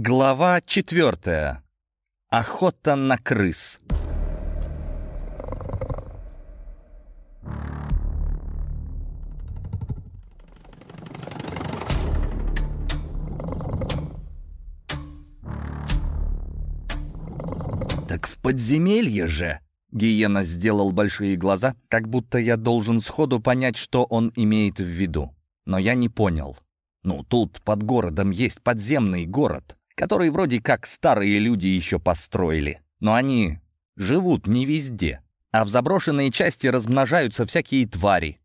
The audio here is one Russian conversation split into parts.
Глава четвертая. Охота на крыс. Так в подземелье же. Гиена сделал большие глаза, как будто я должен сходу понять, что он имеет в виду. Но я не понял. Ну, тут под городом есть подземный город, который вроде как старые люди еще построили. Но они живут не везде. А в заброшенной части размножаются всякие твари.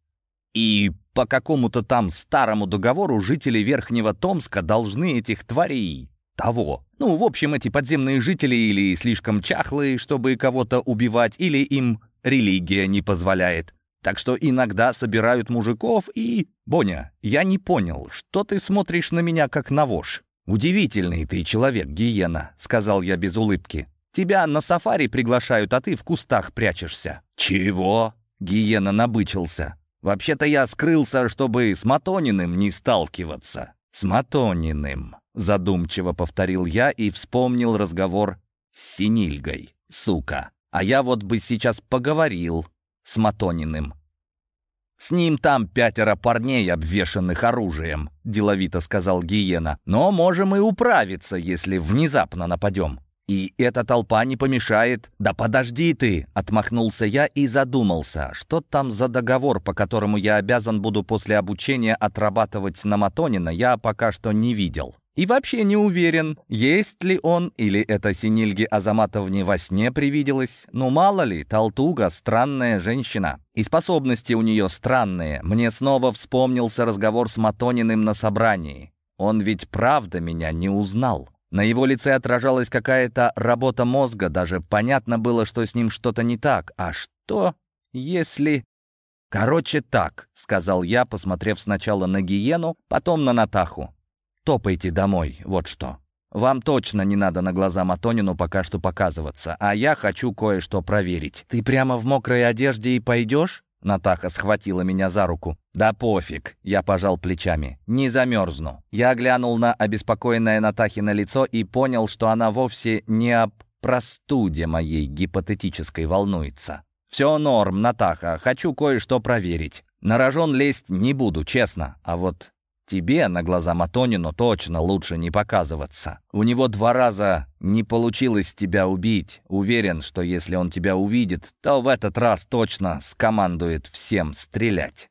И по какому-то там старому договору жители Верхнего Томска должны этих тварей того. Ну, в общем, эти подземные жители или слишком чахлые, чтобы кого-то убивать, или им религия не позволяет. Так что иногда собирают мужиков и... Боня, я не понял, что ты смотришь на меня как на вож? «Удивительный ты человек, Гиена», — сказал я без улыбки. «Тебя на сафари приглашают, а ты в кустах прячешься». «Чего?» — Гиена набычился. «Вообще-то я скрылся, чтобы с Матониным не сталкиваться». «С Матониным», — задумчиво повторил я и вспомнил разговор с Синильгой. «Сука! А я вот бы сейчас поговорил с Матониным». «С ним там пятеро парней, обвешанных оружием», — деловито сказал Гиена. «Но можем и управиться, если внезапно нападем. И эта толпа не помешает». «Да подожди ты!» — отмахнулся я и задумался, что там за договор, по которому я обязан буду после обучения отрабатывать на Матонина, я пока что не видел. И вообще не уверен, есть ли он, или это Синильге Азаматовне во сне привиделось. Ну, мало ли, Талтуга — странная женщина. И способности у нее странные. Мне снова вспомнился разговор с Матониным на собрании. Он ведь правда меня не узнал. На его лице отражалась какая-то работа мозга, даже понятно было, что с ним что-то не так. А что, если... «Короче, так», — сказал я, посмотрев сначала на Гиену, потом на Натаху. Топайте домой, вот что. Вам точно не надо на глаза Матонину пока что показываться, а я хочу кое-что проверить. Ты прямо в мокрой одежде и пойдешь?» Натаха схватила меня за руку. «Да пофиг», — я пожал плечами. «Не замерзну». Я глянул на обеспокоенное Натахино лицо и понял, что она вовсе не об простуде моей гипотетической волнуется. «Все норм, Натаха, хочу кое-что проверить. На рожон лезть не буду, честно, а вот Тебе на глаза Матонину точно лучше не показываться. У него два раза не получилось тебя убить. Уверен, что если он тебя увидит, то в этот раз точно скомандует всем стрелять.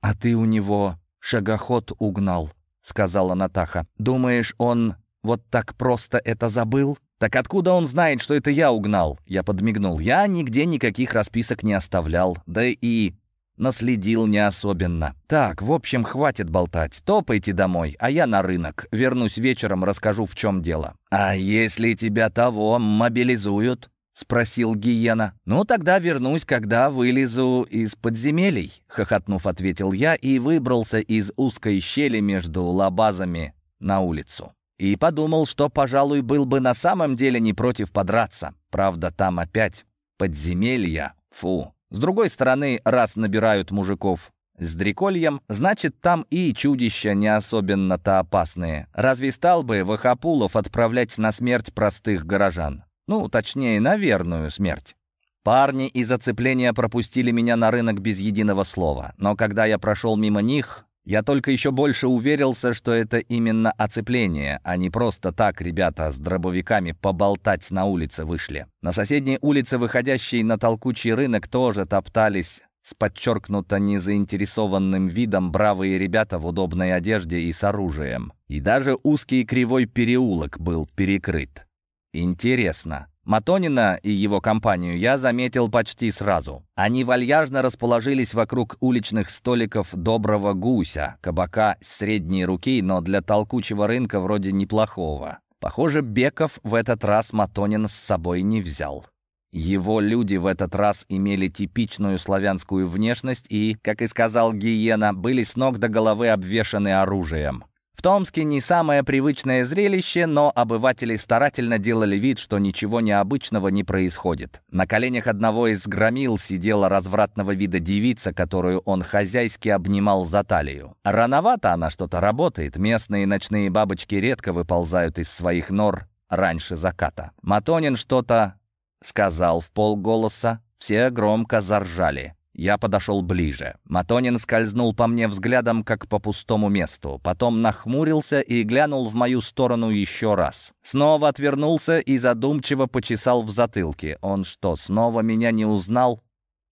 «А ты у него шагоход угнал», — сказала Натаха. «Думаешь, он вот так просто это забыл?» «Так откуда он знает, что это я угнал?» Я подмигнул. «Я нигде никаких расписок не оставлял. Да и Наследил не особенно. Так, в общем, хватит болтать. Топайте домой, а я на рынок. Вернусь вечером, расскажу, в чем дело. А если тебя того мобилизуют? Спросил Гиена. «Ну, тогда вернусь, когда вылезу из подземелий», — хохотнув, ответил я и выбрался из узкой щели между лабазами на улицу. И подумал, что, пожалуй, был бы на самом деле не против подраться. Правда, там опять подземелья. Фу, с другой стороны, раз набирают мужиков с дрекольем, значит, там и чудища не особенно-то опасные. Разве стал бы Вахапулов отправлять на смерть простых горожан? Ну, точнее, на верную смерть. Парни из оцепления пропустили меня на рынок без единого слова, но когда я прошел мимо них, я только еще больше уверился, что это именно оцепление, а не просто так ребята с дробовиками поболтать на улице вышли. На соседней улице, выходящей на толкучий рынок, тоже топтались с подчеркнуто незаинтересованным видом бравые ребята в удобной одежде и с оружием. И даже узкий кривой переулок был перекрыт. Интересно, Матонина и его компанию я заметил почти сразу. Они вальяжно расположились вокруг уличных столиков доброго гуся, кабака средней руки, но для толкучего рынка вроде неплохого. Похоже, Беков в этот раз Матонин с собой не взял. Его люди в этот раз имели типичную славянскую внешность и, как и сказал Гиена, были с ног до головы обвешаны оружием. В Томске не самое привычное зрелище, но обыватели старательно делали вид, что ничего необычного не происходит. На коленях одного из громил сидела развратного вида девица, которую он хозяйски обнимал за талию. Рановато она что-то работает, местные ночные бабочки редко выползают из своих нор раньше заката. Матонин что-то сказал в полголоса, все громко заржали. Я подошел ближе. Матонин скользнул по мне взглядом, как по пустому месту. Потом нахмурился и глянул в мою сторону еще раз. Снова отвернулся и задумчиво почесал в затылке. Он что, снова меня не узнал?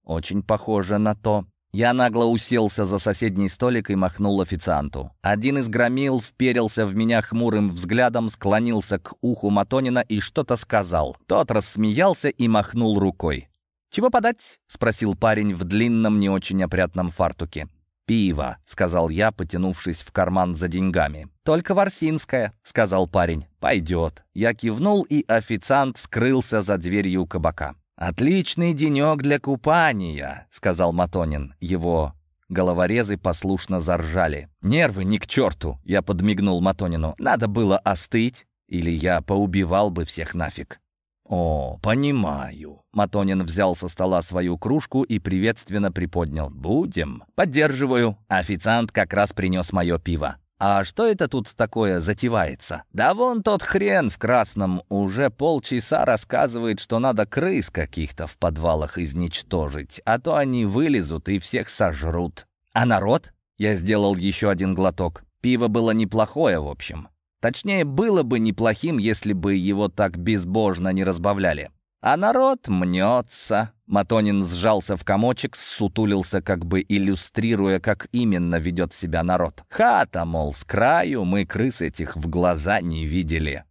Очень похоже на то. Я нагло уселся за соседний столик и махнул официанту. Один из громил вперился в меня хмурым взглядом, склонился к уху Матонина и что-то сказал. Тот рассмеялся и махнул рукой. «Чего подать?» — спросил парень в длинном, не очень опрятном фартуке. «Пиво», — сказал я, потянувшись в карман за деньгами. «Только ворсинское», — сказал парень. «Пойдет». Я кивнул, и официант скрылся за дверью кабака. «Отличный денек для купания», — сказал Матонин. Его головорезы послушно заржали. «Нервы ни к черту», — я подмигнул Матонину. «Надо было остыть, или я поубивал бы всех нафиг». «О, понимаю». Матонин взял со стола свою кружку и приветственно приподнял. «Будем?» «Поддерживаю». Официант как раз принес мое пиво. «А что это тут такое затевается?» «Да вон тот хрен в красном уже полчаса рассказывает, что надо крыс каких-то в подвалах изничтожить, а то они вылезут и всех сожрут». «А народ?» Я сделал еще один глоток. Пиво было неплохое, в общем. Точнее, было бы неплохим, если бы его так безбожно не разбавляли. А народ мнется. Матонин сжался в комочек, сутулился, как бы иллюстрируя, как именно ведет себя народ. Хата, мол, с краю мы крыс этих в глаза не видели.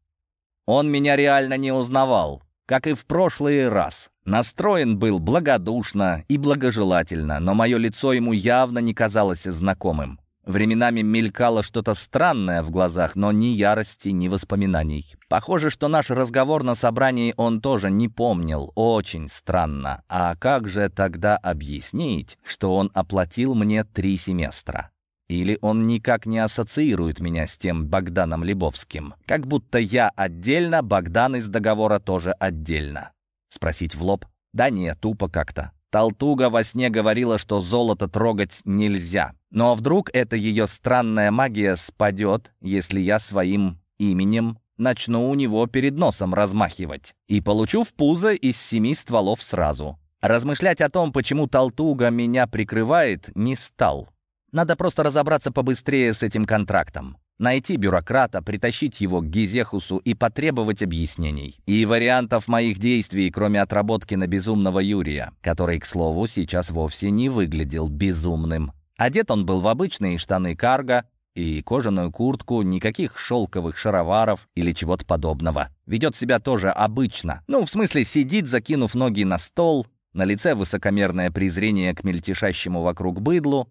Он меня реально не узнавал, как и в прошлый раз. Настроен был благодушно и благожелательно, но мое лицо ему явно не казалось знакомым. Временами мелькало что-то странное в глазах, но ни ярости, ни воспоминаний. Похоже, что наш разговор на собрании он тоже не помнил. Очень странно. А как же тогда объяснить, что он оплатил мне три семестра? Или он никак не ассоциирует меня с тем Богданом Лебовским? Как будто я отдельно, Богдан из договора тоже отдельно. Спросить в лоб? Да нет, тупо как-то. Талтуга во сне говорила, что золото трогать нельзя. Но вдруг эта ее странная магия спадет, если я своим именем начну у него перед носом размахивать и получу в пузо из семи стволов сразу. Размышлять о том, почему Талтуга меня прикрывает, не стал. Надо просто разобраться побыстрее с этим контрактом. Найти бюрократа, притащить его к Гизехусу и потребовать объяснений. И вариантов моих действий, кроме отработки на безумного Юрия, который, к слову, сейчас вовсе не выглядел безумным. Одет он был в обычные штаны карго и кожаную куртку, никаких шелковых шароваров или чего-то подобного. Ведет себя тоже обычно. Ну, в смысле, сидит, закинув ноги на стол, на лице высокомерное презрение к мельтешащему вокруг быдлу.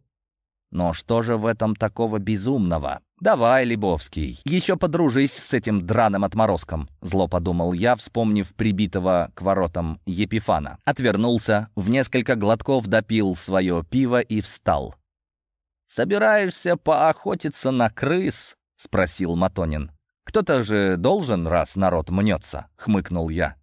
Но что же в этом такого безумного? «Давай, Лебовский, еще подружись с этим драным отморозком», зло подумал я, вспомнив прибитого к воротам Епифана. Отвернулся, в несколько глотков допил свое пиво и встал. «Собираешься поохотиться на крыс?» — спросил Матонин. «Кто-то же должен, раз народ мнется», — хмыкнул я.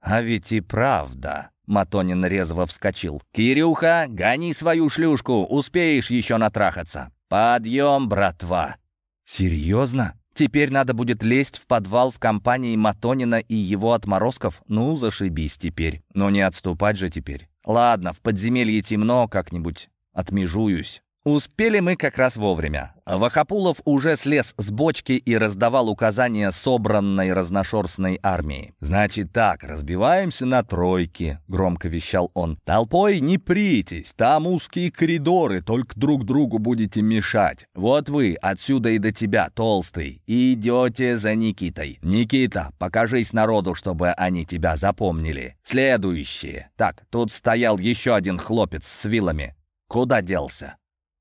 «А ведь и правда», — Матонин резво вскочил. «Кирюха, гони свою шлюшку, успеешь еще натрахаться. Подъем, братва!» «Серьезно? Теперь надо будет лезть в подвал в компании Матонина и его отморозков? Ну, зашибись теперь. Но не отступать же теперь. Ладно, в подземелье темно, как-нибудь отмежуюсь». Успели мы как раз вовремя. Вахапулов уже слез с бочки и раздавал указания собранной разношерстной армии. «Значит так, разбиваемся на тройки», — громко вещал он. «Толпой не притесь, там узкие коридоры, только друг другу будете мешать. Вот вы, отсюда и до тебя, толстый, идете за Никитой. Никита, покажись народу, чтобы они тебя запомнили. Следующие. Так, тут стоял еще один хлопец с вилами. Куда делся?»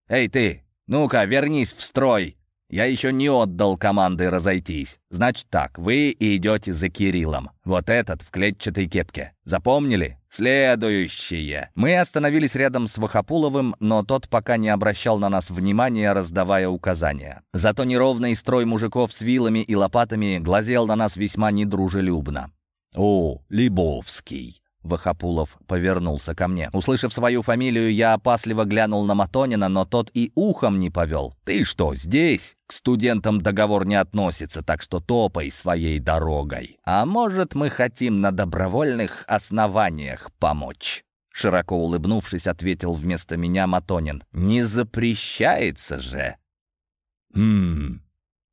«Эй ты, ну-ка, вернись в строй!» Я еще не отдал команды разойтись. Значит так, вы идете за Кириллом. Вот этот в клетчатой кепке. Запомнили? Следующее. Мы остановились рядом с Вахапуловым, но тот пока не обращал на нас внимания, раздавая указания. Зато неровный строй мужиков с вилами и лопатами глазел на нас весьма недружелюбно. «О, Либовский!» Вахапулов повернулся ко мне. Услышав свою фамилию, я опасливо глянул на Матонина, но тот и ухом не повел. «Ты что, здесь?» «К студентам договор не относится, так что топай своей дорогой. А может, мы хотим на добровольных основаниях помочь?» Широко улыбнувшись, ответил вместо меня Матонин. «Не запрещается же!» «Хм...»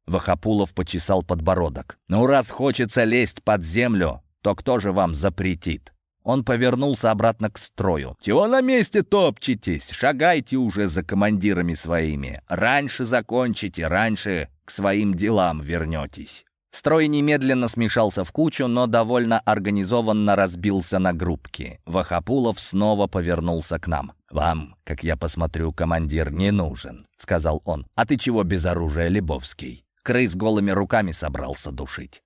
Вахапулов почесал подбородок. «Ну, раз хочется лезть под землю, то кто же вам запретит?» Он повернулся обратно к строю. «Чего на месте топчетесь? Шагайте уже за командирами своими. Раньше закончите, раньше к своим делам вернетесь». Строй немедленно смешался в кучу, но довольно организованно разбился на группки. Вахапулов снова повернулся к нам. «Вам, как я посмотрю, командир не нужен», — сказал он. «А ты чего без оружия, Лебовский?» Крыс голыми руками собрался душить.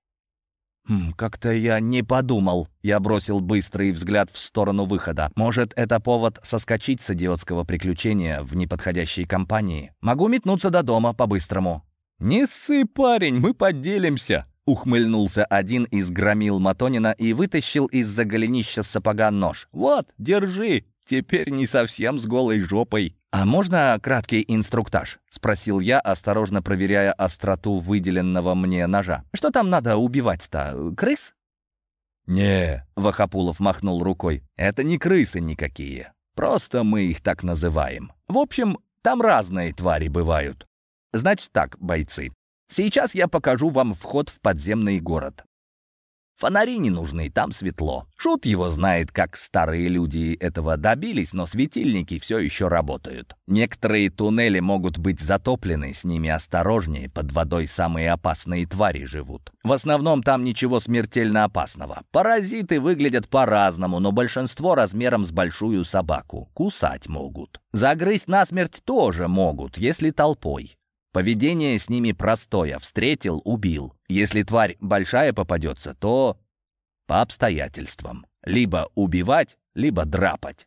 «Хм, «Как-то я не подумал». Я бросил быстрый взгляд в сторону выхода. «Может, это повод соскочить с идиотского приключения в неподходящей компании? Могу метнуться до дома по-быстрому». «Не ссы, парень, мы поделимся», — ухмыльнулся один из громил Матонина и вытащил из-за голенища сапога нож. «Вот, держи, теперь не совсем с голой жопой». «А можно краткий инструктаж?» — спросил я, осторожно проверяя остроту выделенного мне ножа. «Что там надо убивать-то? Крыс?» «Не», — Вахапулов махнул рукой, — «это не крысы никакие. Просто мы их так называем. В общем, там разные твари бывают. Значит так, бойцы, сейчас я покажу вам вход в подземный город. Фонари не нужны, там светло. Шут его знает, как старые люди этого добились, но светильники все еще работают. Некоторые туннели могут быть затоплены, с ними осторожнее, под водой самые опасные твари живут. В основном там ничего смертельно опасного. Паразиты выглядят по-разному, но большинство размером с большую собаку. Кусать могут. Загрызть насмерть тоже могут, если толпой. Поведение с ними простое. Встретил — убил. Если тварь большая попадется, то по обстоятельствам. Либо убивать, либо драпать.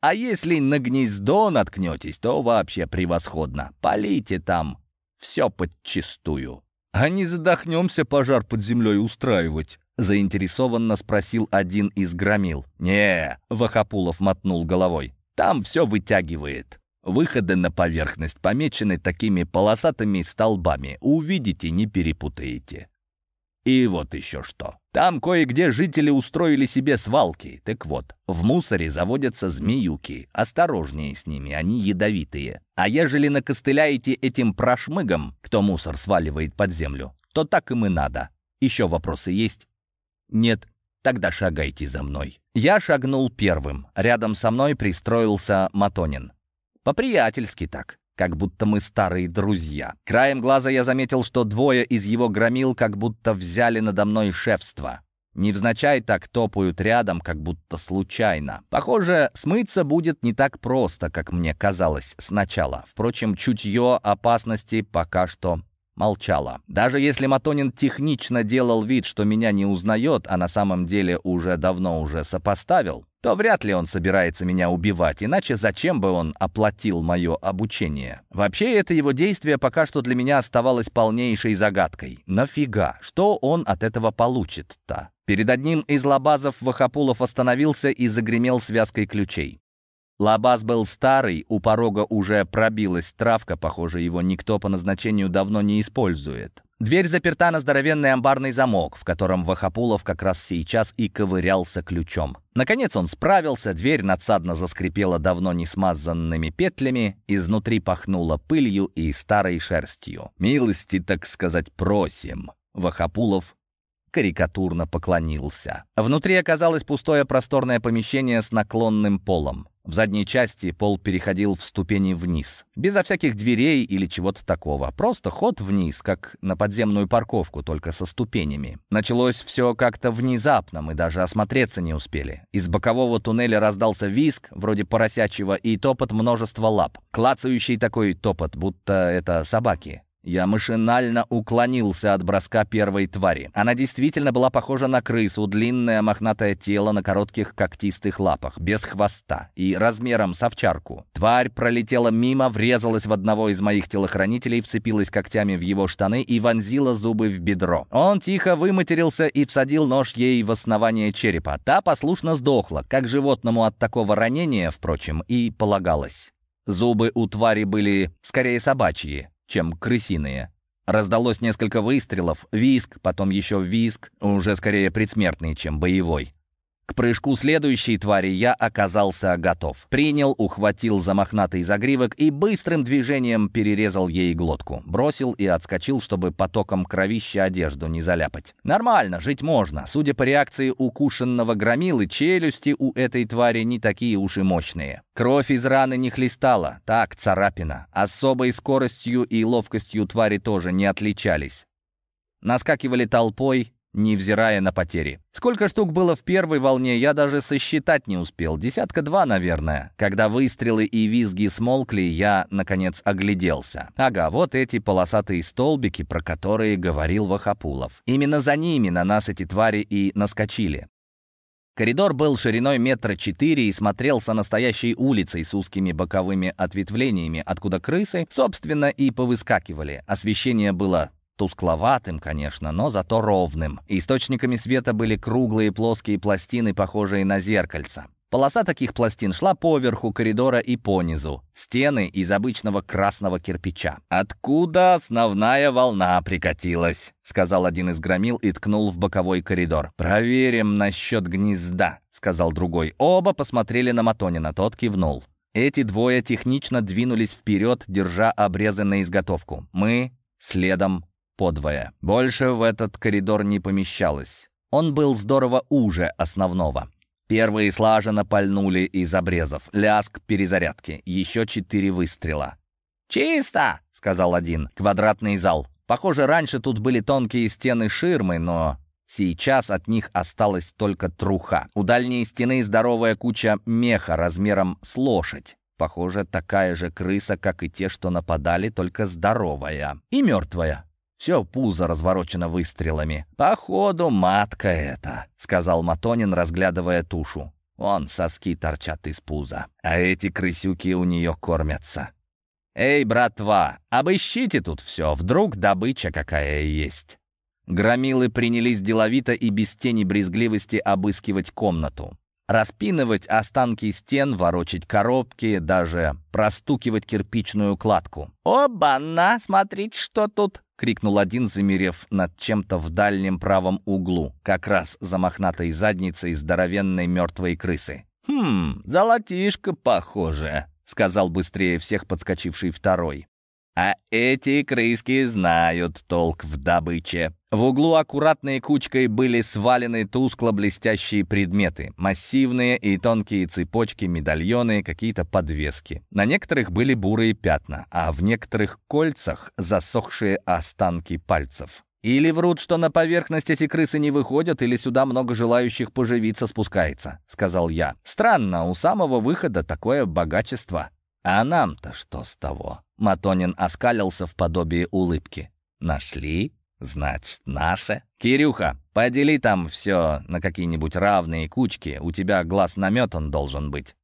А если на гнездо наткнетесь, то вообще превосходно. Полите там все подчистую. «А не задохнемся пожар под землей устраивать?» — заинтересованно спросил один из громил. «Не», — Вахапулов мотнул головой, — «там все вытягивает». Выходы на поверхность помечены такими полосатыми столбами. Увидите, не перепутаете. И вот еще что. Там кое-где жители устроили себе свалки. Так вот, в мусоре заводятся змеюки. Осторожнее с ними, они ядовитые. А ежели накостыляете этим прошмыгом, кто мусор сваливает под землю, то так им и надо. Еще вопросы есть? Нет? Тогда шагайте за мной. Я шагнул первым. Рядом со мной пристроился Матонин. По-приятельски так, как будто мы старые друзья. Краем глаза я заметил, что двое из его громил как будто взяли надо мной шефство. Невзначай так топают рядом, как будто случайно. Похоже, смыться будет не так просто, как мне казалось сначала. Впрочем, чутье опасности пока что молчало. Даже если Матонин технично делал вид, что меня не узнает, а на самом деле уже давно уже сопоставил, то вряд ли он собирается меня убивать, иначе зачем бы он оплатил мое обучение? Вообще, это его действие пока что для меня оставалось полнейшей загадкой. Нафига? Что он от этого получит-то? Перед одним из лабазов Вахапулов остановился и загремел связкой ключей. Лабаз был старый, у порога уже пробилась травка, похоже, его никто по назначению давно не использует. Дверь заперта на здоровенный амбарный замок, в котором Вахапулов как раз сейчас и ковырялся ключом. Наконец он справился, дверь надсадно заскрипела давно не смазанными петлями, изнутри пахнуло пылью и старой шерстью. «Милости, так сказать, просим!» Вахапулов карикатурно поклонился. Внутри оказалось пустое просторное помещение с наклонным полом. В задней части пол переходил в ступени вниз. Безо всяких дверей или чего-то такого. Просто ход вниз, как на подземную парковку, только со ступенями. Началось все как-то внезапно, мы даже осмотреться не успели. Из бокового туннеля раздался виск, вроде поросячьего, и топот множества лап. Клацающий такой топот, будто это собаки. Я машинально уклонился от броска первой твари. Она действительно была похожа на крысу, длинное мохнатое тело на коротких когтистых лапах, без хвоста и размером с овчарку. Тварь пролетела мимо, врезалась в одного из моих телохранителей, вцепилась когтями в его штаны и вонзила зубы в бедро. Он тихо выматерился и всадил нож ей в основание черепа. Та послушно сдохла, как животному от такого ранения, впрочем, и полагалось. Зубы у твари были скорее собачьи, чем крысиные. Раздалось несколько выстрелов, виск, потом еще виск, уже скорее предсмертный, чем боевой. К прыжку следующей твари я оказался готов. Принял, ухватил за мохнатый загривок и быстрым движением перерезал ей глотку. Бросил и отскочил, чтобы потоком кровища одежду не заляпать. Нормально, жить можно. Судя по реакции укушенного громилы, челюсти у этой твари не такие уж и мощные. Кровь из раны не хлестала, так, царапина. Особой скоростью и ловкостью твари тоже не отличались. Наскакивали толпой, невзирая на потери. Сколько штук было в первой волне, я даже сосчитать не успел. Десятка два, наверное. Когда выстрелы и визги смолкли, я, наконец, огляделся. Ага, вот эти полосатые столбики, про которые говорил Вахапулов. Именно за ними на нас эти твари и наскочили. Коридор был шириной метра четыре и смотрелся настоящей улицей с узкими боковыми ответвлениями, откуда крысы, собственно, и повыскакивали. Освещение было Тускловатым, конечно, но зато ровным. Источниками света были круглые плоские пластины, похожие на зеркальца. Полоса таких пластин шла поверху коридора и понизу. Стены из обычного красного кирпича. «Откуда основная волна прикатилась?» — сказал один из громил и ткнул в боковой коридор. «Проверим насчет гнезда», — сказал другой. Оба посмотрели на Матонина, тот кивнул. Эти двое технично двинулись вперед, держа обрезы на изготовку. Мы следом подвое. Больше в этот коридор не помещалось. Он был здорово уже основного. Первые слаженно пальнули из обрезов. Ляск перезарядки. Еще четыре выстрела. «Чисто!» — сказал один. Квадратный зал. Похоже, раньше тут были тонкие стены ширмы, но сейчас от них осталась только труха. У дальней стены здоровая куча меха размером с лошадь. Похоже, такая же крыса, как и те, что нападали, только здоровая. И мертвая. Все пузо разворочено выстрелами. «Походу, матка это», — сказал Матонин, разглядывая тушу. Вон соски торчат из пуза, а эти крысюки у нее кормятся. «Эй, братва, обыщите тут все, вдруг добыча какая есть». Громилы принялись деловито и без тени брезгливости обыскивать комнату. Распинывать останки стен, ворочать коробки, даже простукивать кирпичную кладку. «Оба-на, смотрите, что тут!» — крикнул один, замерев над чем-то в дальнем правом углу, как раз за мохнатой задницей здоровенной мертвой крысы. «Хм, золотишко похоже», — сказал быстрее всех подскочивший второй. А эти крыски знают толк в добыче. В углу аккуратной кучкой были свалены тускло-блестящие предметы. Массивные и тонкие цепочки, медальоны, какие-то подвески. На некоторых были бурые пятна, а в некоторых кольцах засохшие останки пальцев. Или врут, что на поверхность эти крысы не выходят, или сюда много желающих поживиться спускается, сказал я. Странно, у самого выхода такое богачество. А нам-то что с того? Матонин оскалился в подобии улыбки. «Нашли? Значит, наше. Кирюха, подели там все на какие-нибудь равные кучки. У тебя глаз наметан должен быть».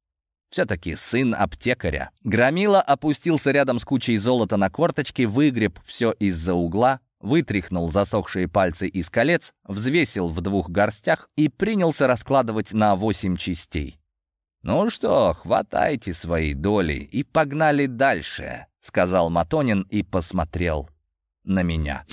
Все-таки сын аптекаря. Громила опустился рядом с кучей золота на корточки, выгреб все из-за угла, вытряхнул засохшие пальцы из колец, взвесил в двух горстях и принялся раскладывать на восемь частей. «Ну что, хватайте свои доли и погнали дальше», — сказал Матонин и посмотрел на меня.